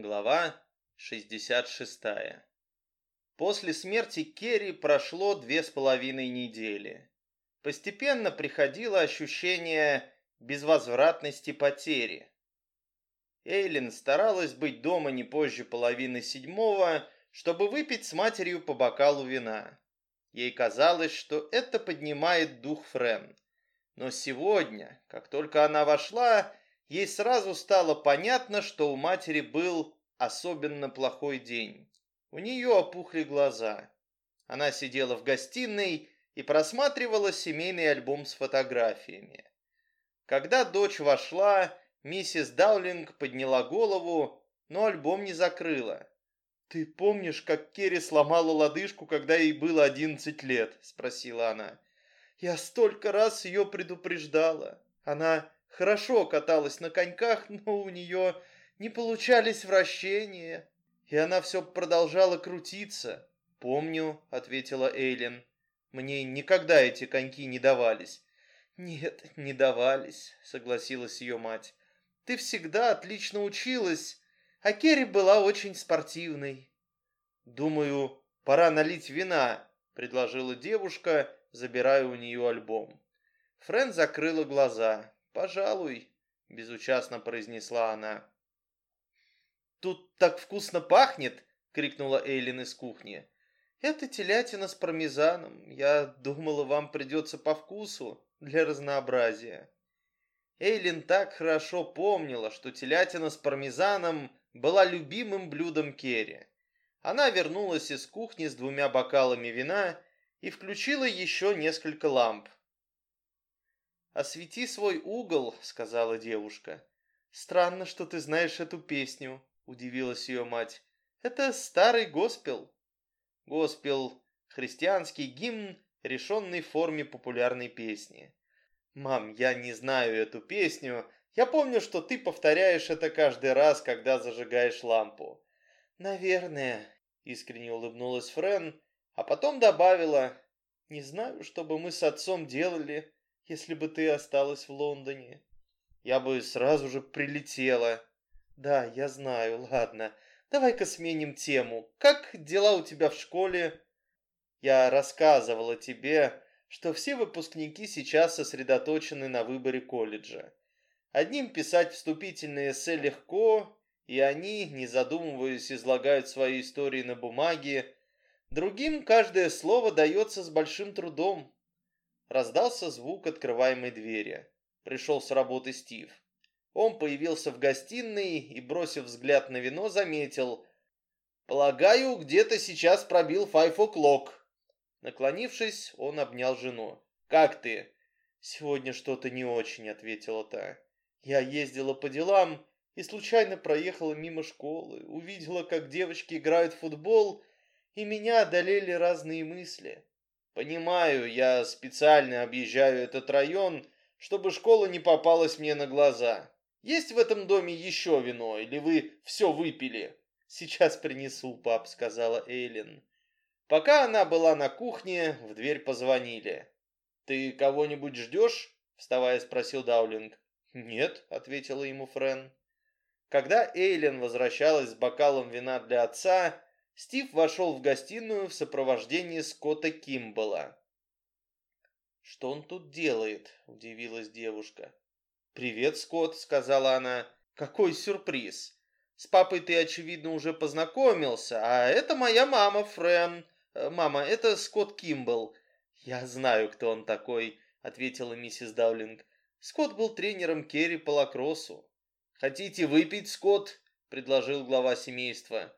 Глава 66. После смерти Керри прошло две с половиной недели. Постепенно приходило ощущение безвозвратности потери. Эйлин старалась быть дома не позже половины седьмого, чтобы выпить с матерью по бокалу вина. Ей казалось, что это поднимает дух Френ. Но сегодня, как только она вошла, ей сразу стало понятно, что у матери был особенно плохой день. У нее опухли глаза. Она сидела в гостиной и просматривала семейный альбом с фотографиями. Когда дочь вошла, миссис Даулинг подняла голову, но альбом не закрыла. «Ты помнишь, как Керри сломала лодыжку, когда ей было одиннадцать лет?» – спросила она. «Я столько раз ее предупреждала. Она хорошо каталась на коньках, но у нее не получались вращения, и она все продолжала крутиться. «Помню», — ответила Эйлин. «Мне никогда эти коньки не давались». «Нет, не давались», — согласилась ее мать. «Ты всегда отлично училась, а Керри была очень спортивной». «Думаю, пора налить вина», — предложила девушка, забирая у нее альбом. Френ закрыла глаза. «Пожалуй», — безучастно произнесла она. «Тут так вкусно пахнет!» — крикнула Эйлин из кухни. «Это телятина с пармезаном. Я думала, вам придется по вкусу для разнообразия». Эйлин так хорошо помнила, что телятина с пармезаном была любимым блюдом Керри. Она вернулась из кухни с двумя бокалами вина и включила еще несколько ламп. «Освети свой угол», — сказала девушка. «Странно, что ты знаешь эту песню удивилась ее мать. Это старый госпел. Госпел – христианский гимн, решенный в форме популярной песни. Мам, я не знаю эту песню. Я помню, что ты повторяешь это каждый раз, когда зажигаешь лампу. Наверное, искренне улыбнулась Френ, а потом добавила, не знаю, что бы мы с отцом делали, если бы ты осталась в Лондоне. Я бы сразу же прилетела, да, я знаю, ладно. Давай-ка сменим тему. Как дела у тебя в школе? Я рассказывала тебе, что все выпускники сейчас сосредоточены на выборе колледжа. Одним писать вступительные эссе легко, и они, не задумываясь, излагают свои истории на бумаге. Другим каждое слово дается с большим трудом. Раздался звук открываемой двери. Пришел с работы Стив. Он появился в гостиной и, бросив взгляд на вино, заметил. «Полагаю, где-то сейчас пробил five o'clock». Наклонившись, он обнял жену. «Как ты?» «Сегодня что-то не очень», — ответила та. «Я ездила по делам и случайно проехала мимо школы, увидела, как девочки играют в футбол, и меня одолели разные мысли. Понимаю, я специально объезжаю этот район, чтобы школа не попалась мне на глаза. Есть в этом доме еще вино, или вы все выпили?» «Сейчас принесу, пап», — сказала Эйлин. Пока она была на кухне, в дверь позвонили. «Ты кого-нибудь ждешь?» — вставая спросил Даулинг. «Нет», — ответила ему Френ. Когда Эйлин возвращалась с бокалом вина для отца, Стив вошел в гостиную в сопровождении Скотта Кимбала. «Что он тут делает?» – удивилась девушка. «Привет, Скотт», — сказала она. «Какой сюрприз! С папой ты, очевидно, уже познакомился, а это моя мама, Френ. Э, мама, это Скотт Кимбл». «Я знаю, кто он такой», — ответила миссис Даулинг. Скотт был тренером Керри по лакроссу. «Хотите выпить, Скотт?» — предложил глава семейства.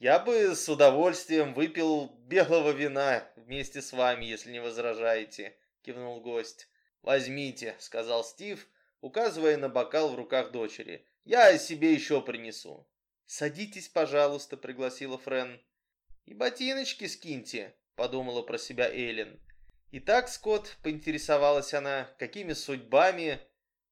«Я бы с удовольствием выпил белого вина вместе с вами, если не возражаете», — кивнул гость. «Возьмите», — сказал Стив, — указывая на бокал в руках дочери. «Я себе еще принесу». «Садитесь, пожалуйста», — пригласила Френ. «И ботиночки скиньте», — подумала про себя Эйлин. «Итак, Скотт», — поинтересовалась она, — «какими судьбами?»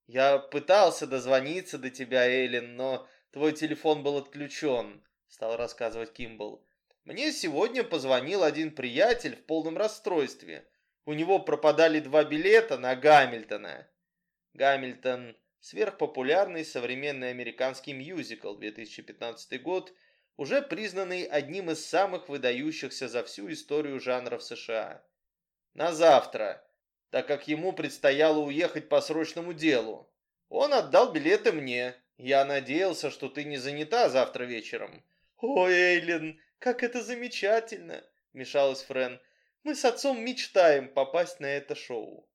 «Я пытался дозвониться до тебя, Эйлин, но твой телефон был отключен», — стал рассказывать Кимбл. «Мне сегодня позвонил один приятель в полном расстройстве. У него пропадали два билета на Гамильтона. Гамильтон сверхпопулярный современный американский мюзикл 2015 год, уже признанный одним из самых выдающихся за всю историю жанра в США. На завтра, так как ему предстояло уехать по срочному делу. Он отдал билеты мне. Я надеялся, что ты не занята завтра вечером. Ой, Эйлин, как это замечательно, вмешалась Френ. Мы с отцом мечтаем попасть на это шоу.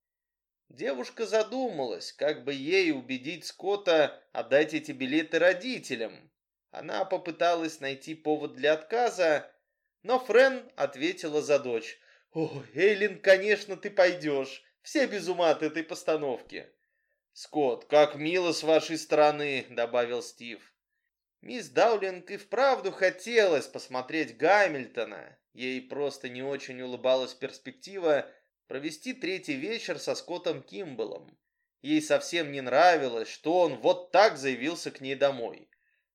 Девушка задумалась, как бы ей убедить Скотта отдать эти билеты родителям. Она попыталась найти повод для отказа, но Френ ответила за дочь. «О, Эйлин, конечно, ты пойдешь. Все без ума от этой постановки». «Скотт, как мило с вашей стороны», — добавил Стив. Мисс Даулинг и вправду хотелось посмотреть Гамильтона. Ей просто не очень улыбалась перспектива провести третий вечер со Скоттом Кимбалом. Ей совсем не нравилось, что он вот так заявился к ней домой.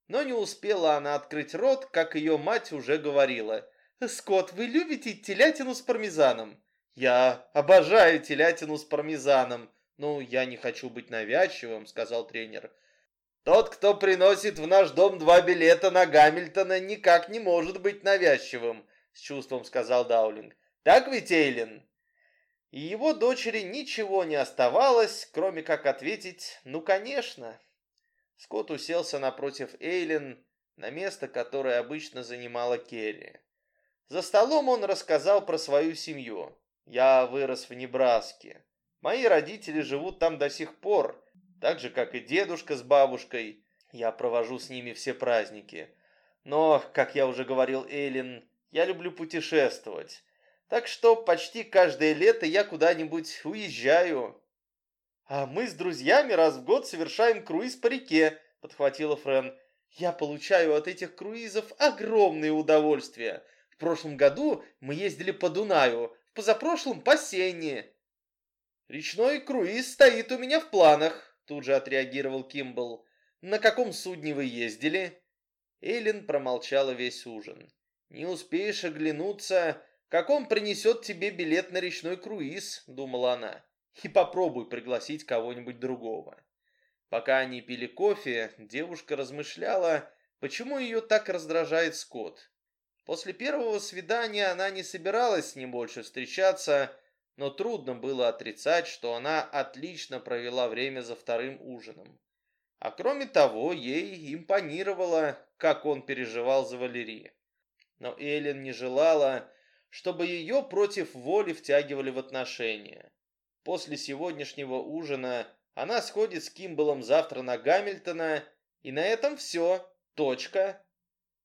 Но не успела она открыть рот, как ее мать уже говорила. «Скотт, вы любите телятину с пармезаном?» «Я обожаю телятину с пармезаном», «Ну, я не хочу быть навязчивым», — сказал тренер. «Тот, кто приносит в наш дом два билета на Гамильтона, никак не может быть навязчивым», — с чувством сказал Даулинг. «Так ведь, Эйлин?» И его дочери ничего не оставалось, кроме как ответить «ну, конечно». Скотт уселся напротив Эйлин, на место, которое обычно занимала Керри. За столом он рассказал про свою семью. «Я вырос в Небраске. Мои родители живут там до сих пор, так же, как и дедушка с бабушкой. Я провожу с ними все праздники. Но, как я уже говорил Эйлин, я люблю путешествовать. Так что почти каждое лето я куда-нибудь уезжаю. А мы с друзьями раз в год совершаем круиз по реке, подхватила Френ. Я получаю от этих круизов огромное удовольствие. В прошлом году мы ездили по Дунаю, в позапрошлом по Сене. «Речной круиз стоит у меня в планах», — тут же отреагировал Кимбл. «На каком судне вы ездили?» Эйлин промолчала весь ужин. «Не успеешь оглянуться, как он принесет тебе билет на речной круиз», — думала она. «И попробуй пригласить кого-нибудь другого». Пока они пили кофе, девушка размышляла, почему ее так раздражает Скотт. После первого свидания она не собиралась с ним больше встречаться, но трудно было отрицать, что она отлично провела время за вторым ужином. А кроме того, ей импонировало, как он переживал за Валерии. Но Эллен не желала, чтобы ее против воли втягивали в отношения. После сегодняшнего ужина она сходит с Кимбалом завтра на Гамильтона, и на этом все, точка.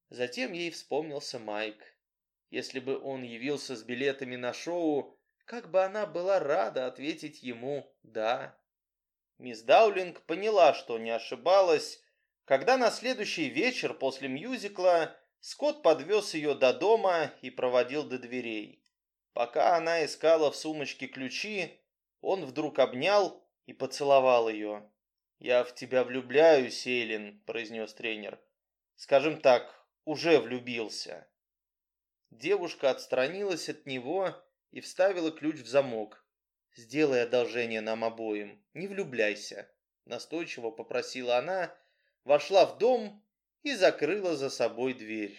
Затем ей вспомнился Майк. Если бы он явился с билетами на шоу, как бы она была рада ответить ему «да». Мисс Даулинг поняла, что не ошибалась, когда на следующий вечер после мюзикла Скотт подвез ее до дома и проводил до дверей. Пока она искала в сумочке ключи, он вдруг обнял и поцеловал ее. «Я в тебя влюбляюсь, Эйлин», — произнес тренер. «Скажем так, уже влюбился». Девушка отстранилась от него и вставила ключ в замок. «Сделай одолжение нам обоим, не влюбляйся», — настойчиво попросила она, вошла в дом и закрыла за собой дверь.